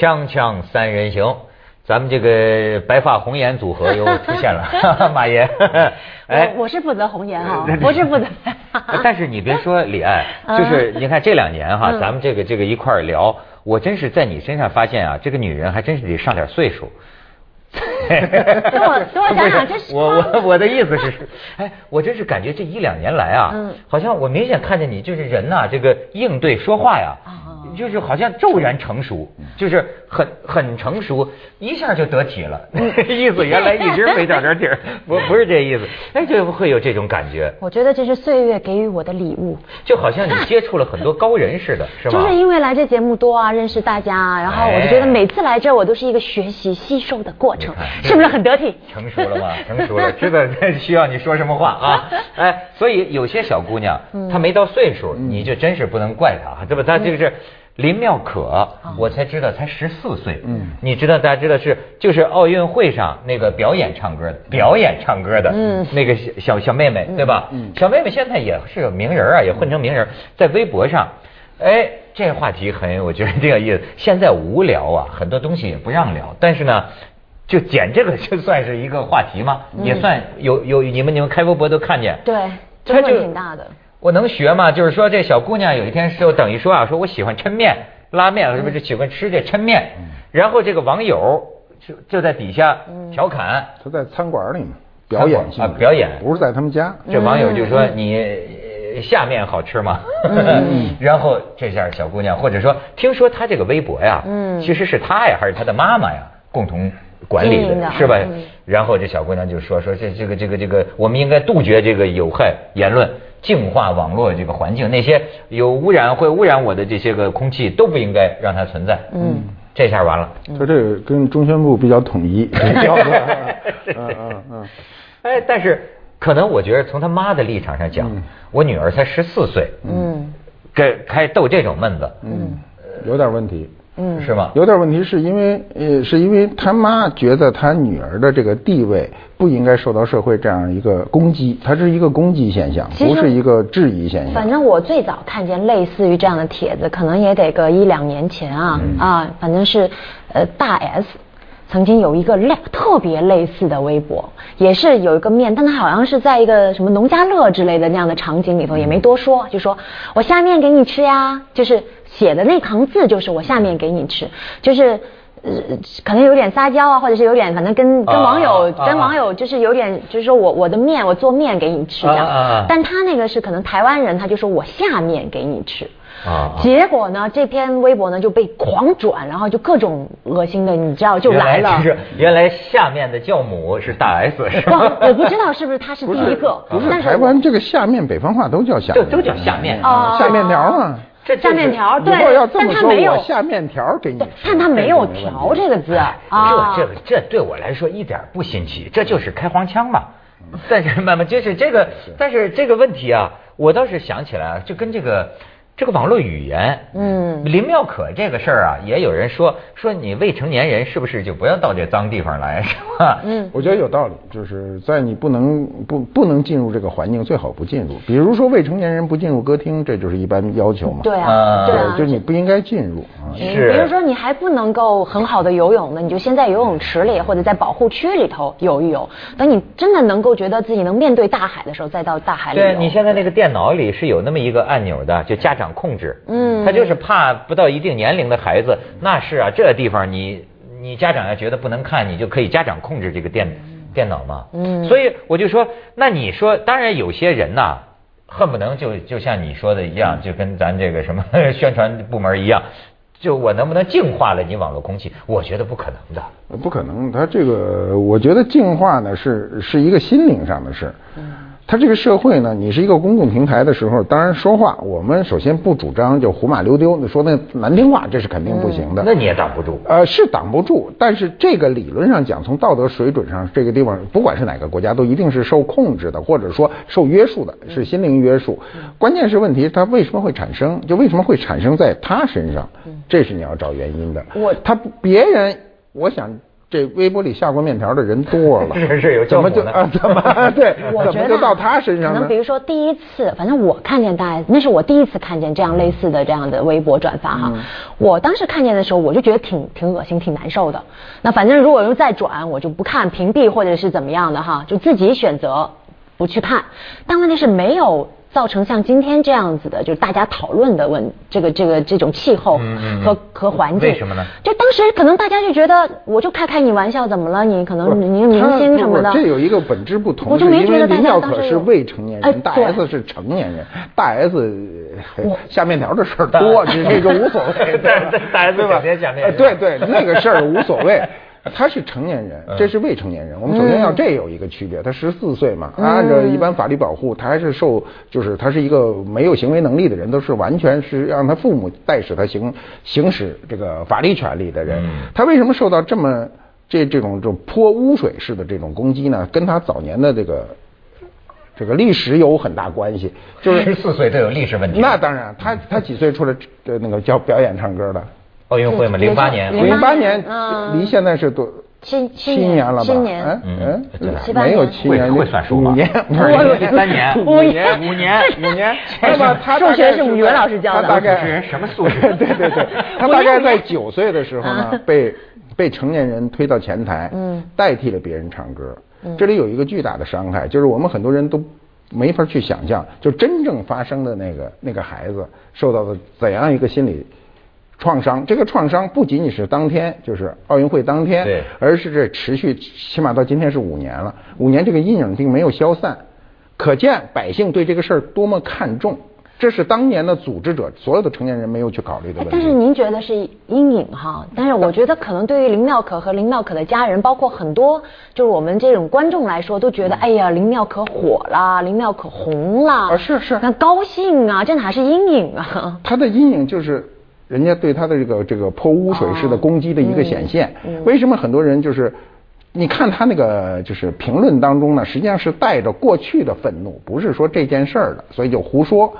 锵锵三人行，咱们这个白发红颜组合又出现了，马爷。哎，我是负责红颜哈，不 是负责。但是你别说李艾，就是你看这两年哈，咱们这个这个一块儿聊，我真是在你身上发现啊，这个女人还真是得上点岁数。等我等我讲讲，这是我我我的意思是，哎，我真是感觉这一两年来啊，嗯，好像我明显看见你就是人呐，这个应对说话呀。就是好像骤然成熟，就是很很成熟，一下就得体了。意思原来一直没长点底儿，不不是这意思。哎，就会有这种感觉。我觉得这是岁月给予我的礼物，就好像你接触了很多高人似的，是吧？就是因为来这节目多啊，认识大家，然后我就觉得每次来这我都是一个学习吸收的过程，是不是很得体？成熟了吗？成熟了，知道需要你说什么话啊？哎，所以有些小姑娘她没到岁数，你就真是不能怪她，对吧？她就是。林妙可，我才知道才十四岁。嗯，你知道大家知道是就是奥运会上那个表演唱歌的，表演唱歌的，嗯，那个小小妹妹对吧？嗯，小妹妹现在也是个名人啊，也混成名人，在微博上，哎，这话题很我觉得挺有意思。现在无聊啊，很多东西也不让聊，但是呢，就剪这个就算是一个话题吗？也算有有你们你们开微博都看见，对，争论挺大的。我能学吗？就是说，这小姑娘有一天就等于说啊，说我喜欢抻面、拉面，是不是喜欢吃这抻面？然后这个网友就就在底下调侃。他在餐馆里嘛，表演啊，表演不是在他们家。这网友就说你下面好吃吗？然后这下小姑娘或者说听说她这个微博呀，其实是她呀还是她的妈妈呀共同管理的，是吧？然后这小姑娘就说说这这个这个这个，我们应该杜绝这个有害言论。净化网络这个环境，那些有污染会污染我的这些个空气都不应该让它存在。嗯，这下完了。他这个跟中宣部比较统一。嗯嗯嗯。哎，但是可能我觉得从他妈的立场上讲，我女儿才十四岁，嗯，给开逗这种闷子，嗯，有点问题。嗯，是吧？有点问题，是因为呃，是因为他妈觉得他女儿的这个地位不应该受到社会这样一个攻击，它是一个攻击现象，不是一个质疑现象。反正我最早看见类似于这样的帖子，可能也得个一两年前啊啊，反正是呃大 S 曾经有一个类特别类似的微博，也是有一个面，但他好像是在一个什么农家乐之类的那样的场景里头，也没多说，就说我下面给你吃呀，就是。写的那行字就是我下面给你吃，就是呃可能有点撒娇啊，或者是有点反正跟跟网友跟网友就是有点就是说我我的面我做面给你吃这样，但他那个是可能台湾人，他就说我下面给你吃，啊，结果呢这篇微博呢就被狂转，然后就各种恶心的，你知道就来了。是原来下面的教母是大 S 是吧？我不知道是不是他是第一个，不是台湾这个下面北方话都叫下，都都叫下面啊，下面条嘛。这下面条，对，但他没有下面条给你，但他没有条这个字啊。这这这对我来说一点不新奇，这就是开黄腔嘛。但是 慢慢就是这个，但是这个问题啊，我倒是想起来，就跟这个。这个网络语言，嗯，林妙可这个事儿啊，也有人说说你未成年人是不是就不要到这脏地方来，是吧？嗯，我觉得有道理，就是在你不能不不能进入这个环境，最好不进入。比如说未成年人不进入歌厅，这就是一般要求嘛。对啊，对啊，就是你不应该进入啊。是。比如说你还不能够很好的游泳呢，你就先在游泳池里或者在保护区里头游一游。等你真的能够觉得自己能面对大海的时候，再到大海里。对你现在那个电脑里是有那么一个按钮的，就家长。控制，嗯，他就是怕不到一定年龄的孩子，那是啊，这地方你你家长要觉得不能看，你就可以家长控制这个电电脑嘛，嗯，所以我就说，那你说，当然有些人呐，恨不能就就像你说的一样，就跟咱这个什么 宣传部门一样，就我能不能净化了你网络空气？我觉得不可能的，不可能，他这个我觉得净化呢是是一个心灵上的事，嗯。它这个社会呢，你是一个公共平台的时候，当然说话，我们首先不主张就胡马溜丢，说那难听话，这是肯定不行的。那你也挡不住。呃，是挡不住，但是这个理论上讲，从道德水准上，这个地方不管是哪个国家，都一定是受控制的，或者说受约束的，是心灵约束。关键是问题，它为什么会产生？就为什么会产生在他身上？这是你要找原因的。我他别人，我想。这微波里下过面条的人多了，是是有怎么就啊？怎么对？我觉得怎么就到他身上呢可能比？如说第一次，反正我看见大 S，那是我第一次看见这样类似的这样的微博转发哈。嗯我当时看见的时候，我就觉得挺挺恶心、挺难受的。那反正如果又再转，我就不看、屏蔽或者是怎么样的哈，就自己选择不去看。但问题是没有。造成像今天这样子的，就是大家讨论的问这个这个这种气候嗯嗯嗯。和和环境，为什么呢？就当时可能大家就觉得，我就开开你玩笑，怎么了？你？可能你是明星什么的。这有一个本质不同，我就没觉得大家可是未成年人，大 S 是成年人，大 S 下面条的事儿多，这这个无所谓，大大 S 对吧？整天下面条呃对对，那个事儿无所谓。他是成年人，这是未成年人。我们首先要这有一个区别，他十四岁嘛，按照一般法律保护，他还是受，就是他是一个没有行为能力的人，都是完全是让他父母代使他行行使这个法律权利的人嗯。他为什么受到这么这这种这种泼污水式的这种攻击呢？跟他早年的这个这个历史有很大关系，就是十四岁都有历史问题。那当然，他他几岁出来呃那个教表演唱歌的？奥运会嘛，也零八年，零零八年嗯。离现在是多七年了吧？七年。嗯嗯嗯七八没有年七年，会会算数吧。五年，不是五年。三年。五年，五年。五年。那么 他数大概学是语文老师教的。他大概是人什么素质？对 对对，他大概在九岁的时候呢嗯，被被成年人推到前台，嗯。代替了别人唱歌。这里有一个巨大的伤害，就是我们很多人都没法去想象，就真正发生的那个那个孩子受到的怎样一个心理创伤。这个创伤不仅仅是当天，就是奥运会当天，对而是这持续，起码到今天是五年了。五年这个阴影并没有消散，可见百姓对这个事儿多么看重。这是当年的组织者所有的成年人没有去考虑的问题。哎但是您觉得是阴影哈？但是我觉得可能对于林妙可和林妙可的家人，包括很多就是我们这种观众来说，都觉得哎呀，林妙可火了，林妙可红了，啊是是那高兴啊，这哪是阴影啊？他的阴影就是人家对他的这个这个泼污水式的攻击的一个显现。为什么很多人就是？你看他那个就是评论当中呢，实际上是带着过去的愤怒，不是说这件事儿的，所以就胡说。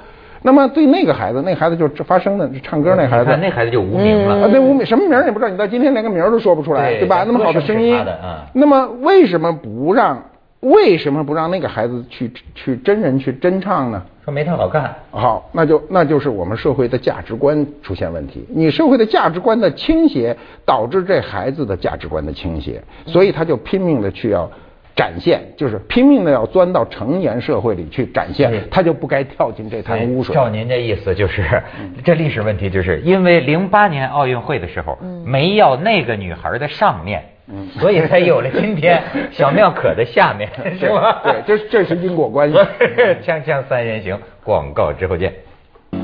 那么对那个孩子，那孩子就发生的唱歌那孩子，那孩子就无名了。啊，那无名什么名儿也不知道，你到今天连个名儿都说不出来，对对吧？那么好的声音那么为什么不让为什么不让那个孩子去去真人去真唱呢？说没他好看。好，那就那就是我们社会的价值观出现问题。你社会的价值观的倾斜，导致这孩子的价值观的倾斜，所以他就拼命的去要展现，就是拼命的要钻到成年社会里去展现，他就不该跳进这潭污水。照您这意思，就是这历史问题，就是因为零八年奥运会的时候没要那个女孩的上面，所以才有了今天小妙可的下面，是吧？对，这这是因果关系。锵锵三人行，广告之后见。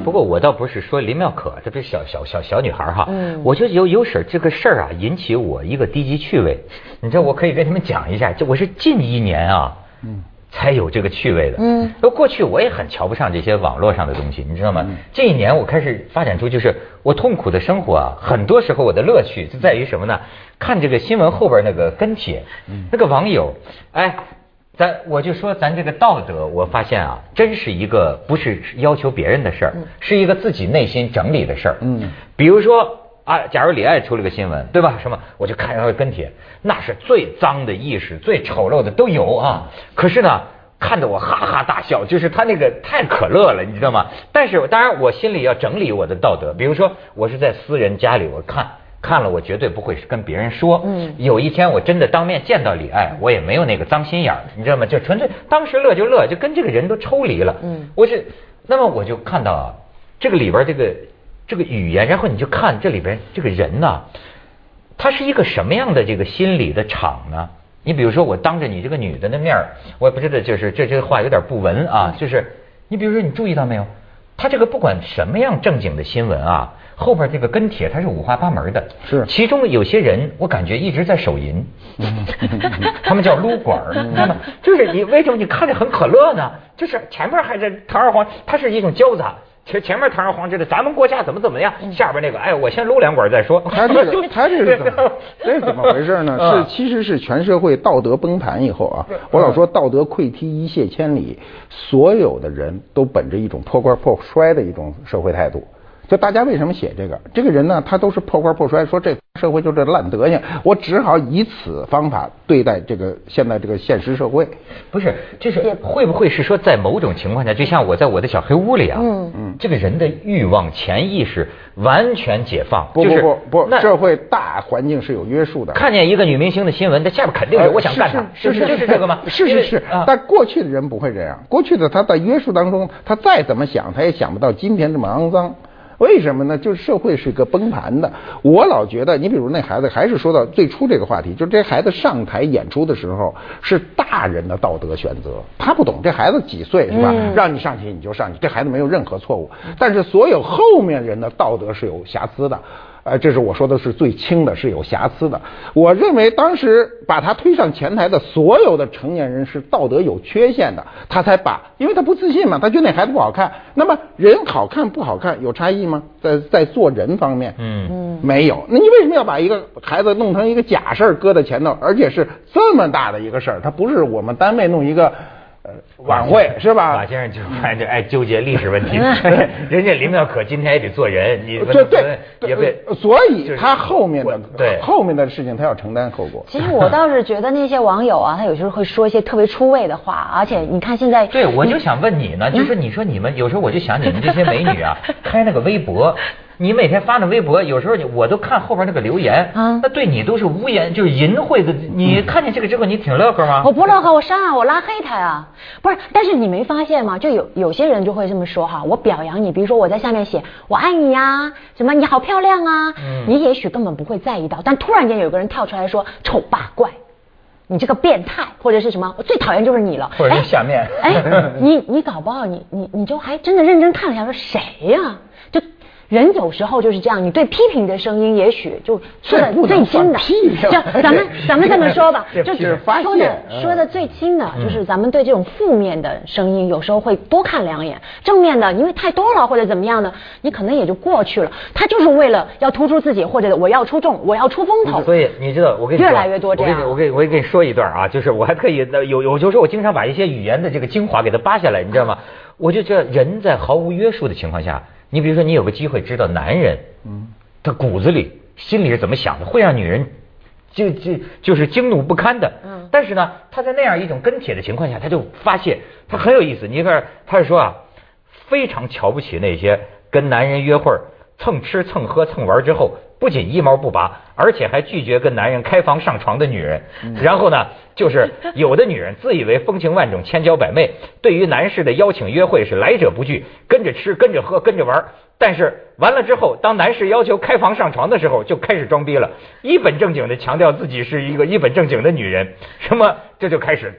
不过我倒不是说林妙可，这不是小小小小女孩哈，嗯我就有有婶这个事儿啊，引起我一个低级趣味。你知道，我可以跟你们讲一下，就我是近一年啊，嗯才有这个趣味的。嗯，那过去我也很瞧不上这些网络上的东西，你知道吗？嗯这一年我开始发展出，就是我痛苦的生活啊，很多时候我的乐趣就在于什么呢？看这个新闻后边那个跟帖，嗯那个网友，哎。咱我就说，咱这个道德，我发现啊，真是一个不是要求别人的事儿，是一个自己内心整理的事儿。嗯，比如说啊，假如李艾出了个新闻，对吧？什么，我就看他的跟帖，那是最脏的意识、最丑陋的都有啊。可是呢，看得我哈哈大笑，就是他那个太可乐了，你知道吗？但是当然，我心里要整理我的道德，比如说我是在私人家里，我看。看了我绝对不会跟别人说。嗯有一天我真的当面见到李艾，我也没有那个脏心眼儿，你知道吗？就纯粹当时乐就乐，就跟这个人都抽离了。嗯我是，那么我就看到啊，这个里边这个这个语言，然后你就看这里边这个人呐、他是一个什么样的这个心理的场呢？你比如说，我当着你这个女的的面儿我也不知道，就是这这个话有点不文啊，就是你比如说，你注意到没有？他这个不管什么样正经的新闻啊，后边这个跟帖它是五花八门的。是其中有些人我感觉一直在手淫，他们叫撸管儿，你知道吗？就是你为什么你看着很可乐呢？就是前面还在堂而皇，它是一种交杂。前前面堂而皇之的，咱们国家怎么怎么样，下边那个，哎，我先撸两管再说。他这个 他这个怎么这是怎么回事呢？嗯 是其实是全社会道德崩盘以后啊，我老说道德溃堤一泻千里，所有的人都本着一种破罐破摔的一种社会态度。就大家为什么写这个？这个人呢，他都是破罐破摔，说这社会就这烂德行，我只好以此方法对待这个现在这个现实社会。不是，就是会不会是说，在某种情况下，就像我在我的小黑屋里啊，嗯嗯，这个人的欲望潜意识完全解放，不不不不，社会大环境是有约束的。看见一个女明星的新闻，那下边肯定是我想干她，是是就是这个吗？是是是，但过去的人不会这样，过去的他在约束当中，他再怎么想，他也想不到今天这么肮脏。为什么呢？就是社会是一个崩盘的。我老觉得，你比如那孩子，还是说到最初这个话题，就是这孩子上台演出的时候，是大人的道德选择。他不懂，这孩子几岁是吧？让你上去你就上去，这孩子没有任何错误。但是所有后面人的道德是有瑕疵的。呃，这是我说的是最轻的，是有瑕疵的。我认为当时把他推上前台的所有的成年人是道德有缺陷的，他才把，因为他不自信嘛，他觉得那孩子不好看。那么人好看不好看有差异吗？在在做人方面，嗯嗯，没有。那你为什么要把一个孩子弄成一个假事儿搁在前头，而且是这么大的一个事儿？他不是我们单位弄一个。晚会是吧？马先生就爱纠结历史问题，人家林妙可今天也得做人，你对对也被，所以他后面的对后面的事情他要承担后果。其实我倒是觉得那些网友啊，他有时候会说一些特别出位的话，而且你看现在，对我就想问你呢，就是你说你们有时候我就想你们这些美女啊，开那个微博。你每天发那微博，有时候你我都看后边那个留言，啊，那对你都是污言，就是淫秽的。你看见这个之后，你挺乐呵吗？我不乐呵，我删啊，我拉黑他呀。不是，但是你没发现吗？就有有些人就会这么说哈，我表扬你，比如说我在下面写我爱你呀，什么你好漂亮啊，你也许根本不会在意到，但突然间有个人跳出来说丑八怪，你这个变态或者是什么，我最讨厌就是你了。或者是下面，哎，你你搞不好你你你就还真的认真看了一下，说谁呀？就。人有时候就是这样，你对批评的声音，也许就说的最轻的，就咱们咱们这么说吧，就是说的说的最轻的，就是咱们对这种负面的声音，有时候会多看两眼。正面的，因为太多了或者怎么样的，你可能也就过去了。他就是为了要突出自己，或者我要出众，我要出风头。所以你知道，我跟你越来越多这样。我给你，我给我给你说一段啊，就是我还特意有有就是我经常把一些语言的这个精华给它扒下来，你知道吗？我就这人在毫无约束的情况下。你比如说，你有个机会知道男人，嗯，他骨子里心里是怎么想的，会让女人就就就是惊怒不堪的。嗯，但是呢，他在那样一种跟帖的情况下，他就发泄他很有意思。你看，他是说啊，非常瞧不起那些跟男人约会蹭吃蹭喝蹭玩之后。不仅一毛不拔，而且还拒绝跟男人开房上床的女人。然后呢，就是有的女人自以为风情万种、千娇百媚，对于男士的邀请约会是来者不拒，跟着吃、跟着喝、跟着玩。但是完了之后，当男士要求开房上床的时候，就开始装逼了，一本正经的强调自己是一个一本正经的女人。什么这就开始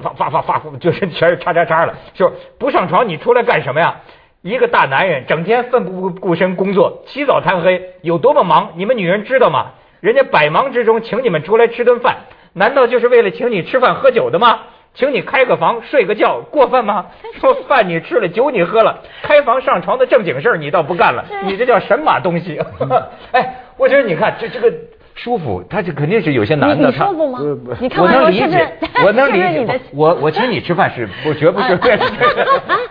发发发发，就是全是叉叉叉了。就不上床，你出来干什么呀？一个大男人整天奋不顾身工作，起早贪黑，有多么忙？你们女人知道吗？人家百忙之中请你们出来吃顿饭，难道就是为了请你吃饭喝酒的吗？请你开个房睡个觉，过分吗？说饭你吃了，酒你喝了，开房上床的正经事儿你倒不干了，你这叫神马东西？哎，我觉得你看这这个。舒服，他这肯定是有些男的，他舒服吗？你看我能理解，我能理解。我我请你吃饭是 不绝不是，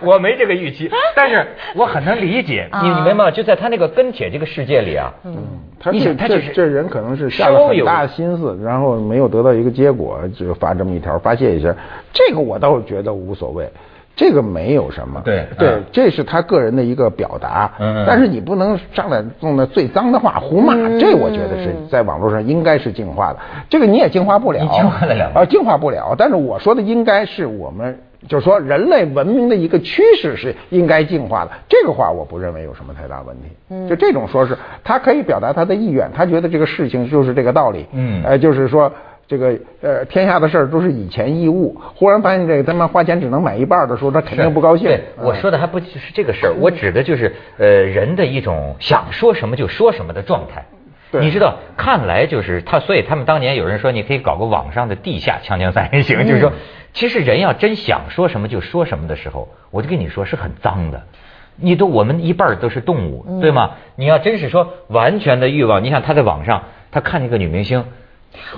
我没这个预期，但是我很能理解。你你明白吗？就在他那个跟帖这个世界里啊，嗯，他这这这人可能是下了很大心思，然后没有得到一个结果，就发这么一条发泄一下。这个我倒是觉得无所谓。这个没有什么，对对，这是他个人的一个表达。嗯但是你不能上来用那最脏的话胡骂，这我觉得是在网络上应该是净化的。这个你也净化不了，净化得了啊？净化不了。但是我说的应该是我们，就是说人类文明的一个趋势是应该净化的。这个话我不认为有什么太大问题。嗯。就这种说是，他可以表达他的意愿，他觉得这个事情就是这个道理。嗯。呃，就是说。这个呃，天下的事儿都是以前易物。忽然发现这个他妈花钱只能买一半的时候，他肯定不高兴。对，我说的还不是这个事儿，我指的就是呃人的一种想说什么就说什么的状态。你知道，看来就是他，所以他们当年有人说，你可以搞个网上的地下锵锵三人行，就是说，其实人要真想说什么就说什么的时候，我就跟你说是很脏的。你都我们一半都是动物，对吗？你要真是说完全的欲望，你想他在网上，他看一个女明星。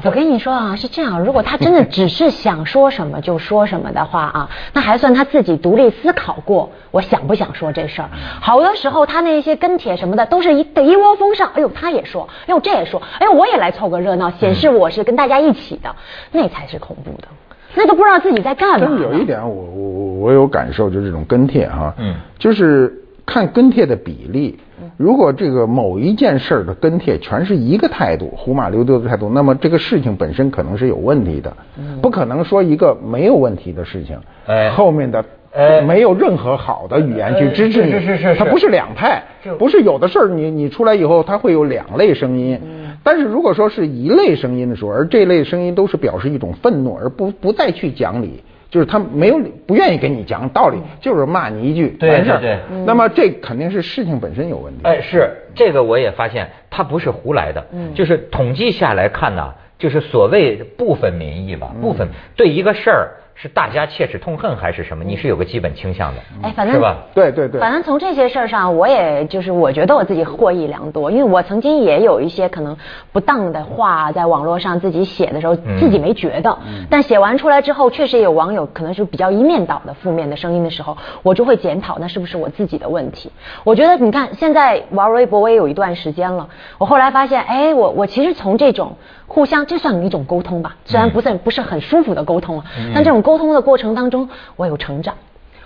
我跟你说啊，是这样，如果他真的 只是想说什么就说什么的话啊，那还算他自己独立思考过，我想不想说这事儿。好多时候他那些跟帖什么的，都是一得一窝蜂上，哎呦他也说，哎呦这也说，哎呦我也来凑个热闹，显示我是跟大家一起的，那才是恐怖的，那都不知道自己在干嘛。有一点，我我我我有感受，就是这种跟帖哈，嗯，就是看跟帖的比例。如果这个某一件事儿的跟帖全是一个态度，胡马溜丢的态度，那么这个事情本身可能是有问题的，不可能说一个没有问题的事情，后面的没有任何好的语言去支持你，是是是，它不是两派，不是有的事儿你你出来以后，它会有两类声音，但是如果说是一类声音的时候，而这类声音都是表示一种愤怒，而不不再去讲理。就是他没有不愿意跟你讲道理，就是骂你一句完事儿。那么这肯定是事情本身有问题。哎，是这个我也发现，他不是胡来的。嗯，就是统计下来看呢，就是所谓部分民意吧，部分对一个事儿。是大家切齿痛恨还是什么？你是有个基本倾向的，哎，反正是吧？对对对。反正从这些事儿上，我也就是我觉得我自己获益良多，因为我曾经也有一些可能不当的话在网络上自己写的时候，自己没觉得，但写完出来之后，确实有网友可能是比较一面倒的负面的声音的时候，我就会检讨那是不是我自己的问题。我觉得你看现在玩微博我也有一段时间了，我后来发现，哎，我我其实从这种。互相，这算一种沟通吧，虽然不是不是很舒服的沟通，但这种沟通的过程当中，我有成长。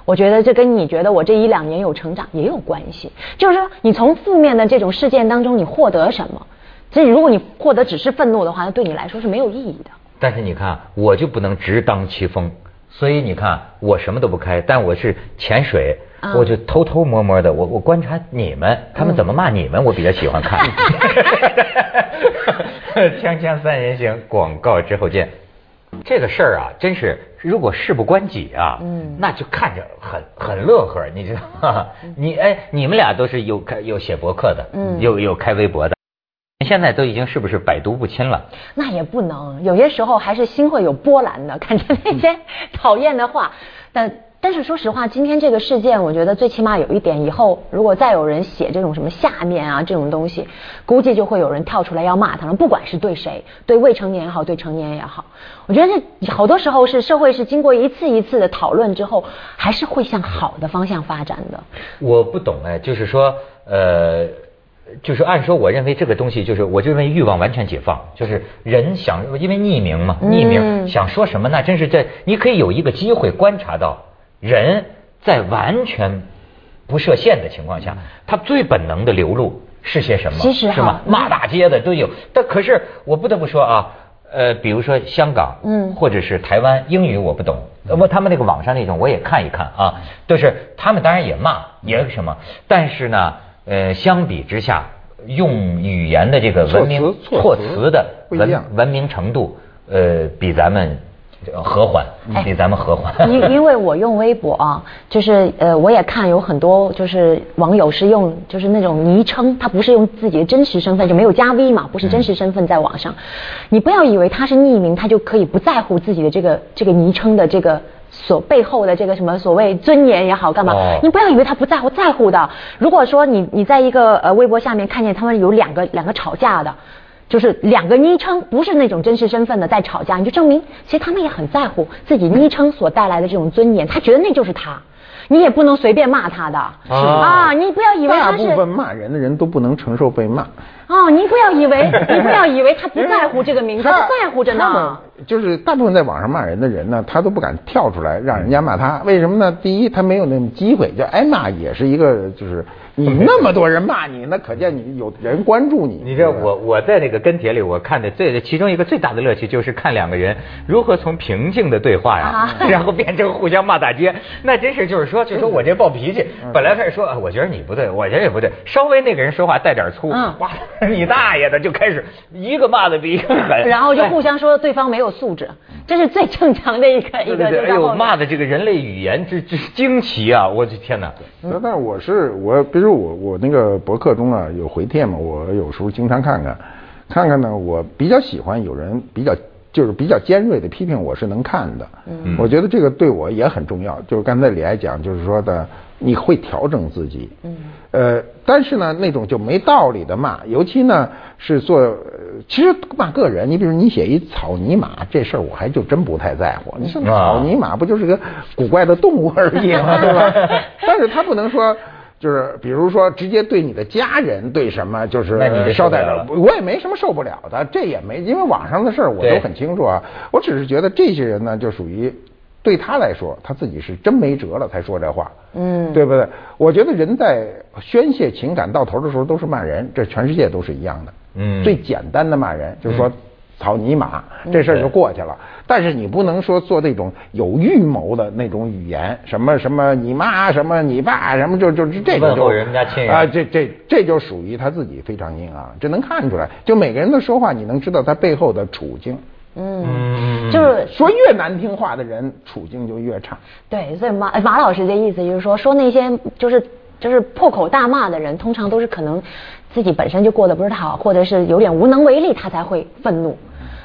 我觉得这跟你觉得我这一两年有成长也有关系。就是说，你从负面的这种事件当中，你获得什么？所以，如果你获得只是愤怒的话，那对你来说是没有意义的。但是你看，我就不能直当其锋，所以你看，我什么都不开，但我是潜水。我就偷偷摸摸的，我我观察你们，他们怎么骂你们，我比较喜欢看。锵锵三人行，广告之后见。这个事儿啊，真是如果事不关己啊，嗯，那就看着很很乐呵，你知道吗？你哎，你们俩都是有开有写博客的，嗯，有有开微博的，现在都已经是不是百毒不侵了？那也不能，有些时候还是心会有波澜的，看着那些 讨厌的话，但。但是说实话，今天这个事件，我觉得最起码有一点，以后如果再有人写这种什么下面啊这种东西，估计就会有人跳出来要骂他了。不管是对谁，对未成年也好，对成年也好，我觉得这好多时候是社会是经过一次一次的讨论之后，还是会向好的方向发展的。我不懂哎，就是说，呃，就是按说，我认为这个东西就是，我就认为欲望完全解放，就是人想因为匿名嘛，匿名想说什么，那真是这你可以有一个机会观察到。人在完全不设限的情况下，他最本能的流露是些什么？是吗？骂大街的都有。但可是我不得不说啊，呃，比如说香港，嗯，或者是台湾，英语我不懂，不，他们那个网上那种我也看一看啊，就是他们当然也骂，也什么，但是呢，呃，相比之下，用语言的这个文明措辞的文文明程度，呃，比咱们。和缓，比咱们和缓。因因为我用微博啊，就是呃，我也看有很多就是网友是用就是那种昵称，他不是用自己的真实身份，就没有加 V 嘛，不是真实身份在网上。你不要以为他是匿名，他就可以不在乎自己的这个这个昵称的这个所背后的这个什么所谓尊严也好干嘛？你不要以为他不在乎，在乎的。如果说你你在一个呃微博下面看见他们有两个两个吵架的。就是两个昵称不是那种真实身份的在吵架，你就证明其实他们也很在乎自己昵称所带来的这种尊严，他觉得那就是他，你也不能随便骂他的啊！你不要以为大部分骂人的人都不能承受被骂。哦，您不要以为，您不要以为他不在乎这个名字，他在乎着呢。就是大部分在网上骂人的人呢，他都不敢跳出来让人家骂他，为什么呢？第一，他没有那么机会，就挨骂也是一个就是。你那么多人骂你，那可见你有人关注你。你知道我我在那个跟帖里，我看的最其中一个最大的乐趣就是看两个人如何从平静的对话呀，然后变成互相骂大街。那真是就是说，就说我这暴脾气，本来开始说，我觉得你不对，我觉得也不对，稍微那个人说话带点粗，哇，你大爷的就开始一个骂的比一个狠，然后就互相说对方没有素质，这是最正常的一个一个。哎呦，骂的这个人类语言之之惊奇啊！我的天哪！那但我是我。比如我我那个博客中啊有回帖嘛，我有时候经常看看，看看呢，我比较喜欢有人比较就是比较尖锐的批评，我是能看的。嗯，我觉得这个对我也很重要。就是刚才李爱讲，就是说的，你会调整自己。嗯。呃，但是呢，那种就没道理的骂，尤其呢是做，呃其实骂个人，你比如你写一草泥马这事儿，我还就真不太在乎。你说草泥马不就是个古怪的动物而已吗？对吧？但是他不能说。就是比如说，直接对你的家人对什么，就是捎带着，我也没什么受不了的，这也没，因为网上的事儿我都很清楚啊。我只是觉得这些人呢，就属于对他来说，他自己是真没辙了才说这话，嗯对不对？我觉得人在宣泄情感到头的时候都是骂人，这全世界都是一样的。嗯最简单的骂人就是说嗯草泥马，这事儿就过去了。但是你不能说做那种有预谋的那种语言，什么什么你妈，什么你爸，什么就就这种就问候人家亲人啊，这这这就属于他自己非常硬啊，这能看出来。就每个人的说话，你能知道他背后的处境。嗯，嗯，就是说越难听话的人，处境就越差。对，所以马马老师这意思就是说，说那些就是就是破口大骂的人，通常都是可能自己本身就过得不是太好，或者是有点无能为力，他才会愤怒。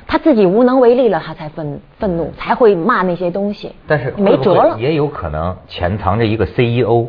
他自己无能为力了，他才愤愤怒，才会骂那些东西。但是没辙了。也有可能潜藏着一个 CEO，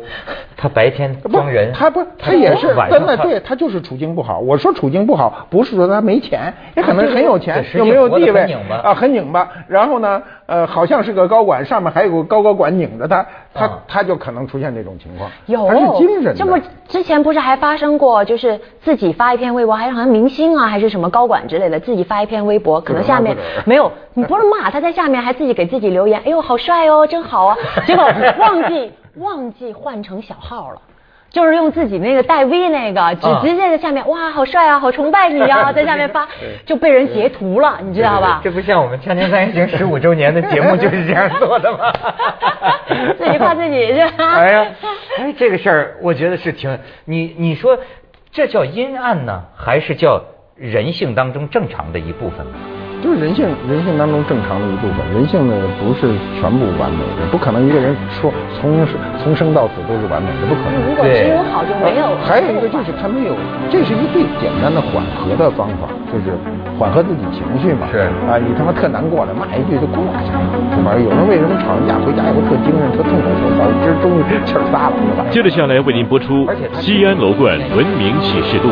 他白天装人，他不，他也是真的，晚上他对他就是处境不好。我说处境不好，不是说他没钱，也可能很有钱又没有地位拧巴啊，很拧巴。然后呢，呃，好像是个高管，上面还有个高高管拧着他，他啊他就可能出现这种情况。有，他是精神的。这不之前不是还发生过，就是自己发一篇微博，还是好像明星啊，还是什么高管之类的，自己发一篇微博，可能下面没有，你不是骂他在下面还自己给自己留言，哎呦好帅哦，真好啊，结果忘记忘记换成小号了。就是用自己那个带 V 那个，只啊直接在下面，哇，好帅啊，好崇拜你啊，在下面发，就被人截图了，你知道吧？这不像我们《锵锵三人行》十五周年的节目就是这样做的吗？自己夸自己是吧？哎呀，哎，这个事儿我觉得是挺，你你说这叫阴暗呢，还是叫人性当中正常的一部分呢？就是人性人性当中正常的一部分，人性呢不是全部完美的，不可能一个人说从从生到死都是完美的，不可能。如果只有好就没有。还有一个就是他没有，这是一最简单的缓和的方法，就是缓和自己情绪嘛。是啊，你他妈特难过了，骂一句就过去了，是吧？有人为什么吵完架回家以后特精神、特痛快，说操，今儿终于气儿撒了，对吧？接着下来为您播出西安楼冠文明启示录。